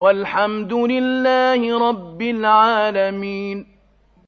وَالْحَمْدُ لِلَّهِ رَبِّ الْعَالَمِينَ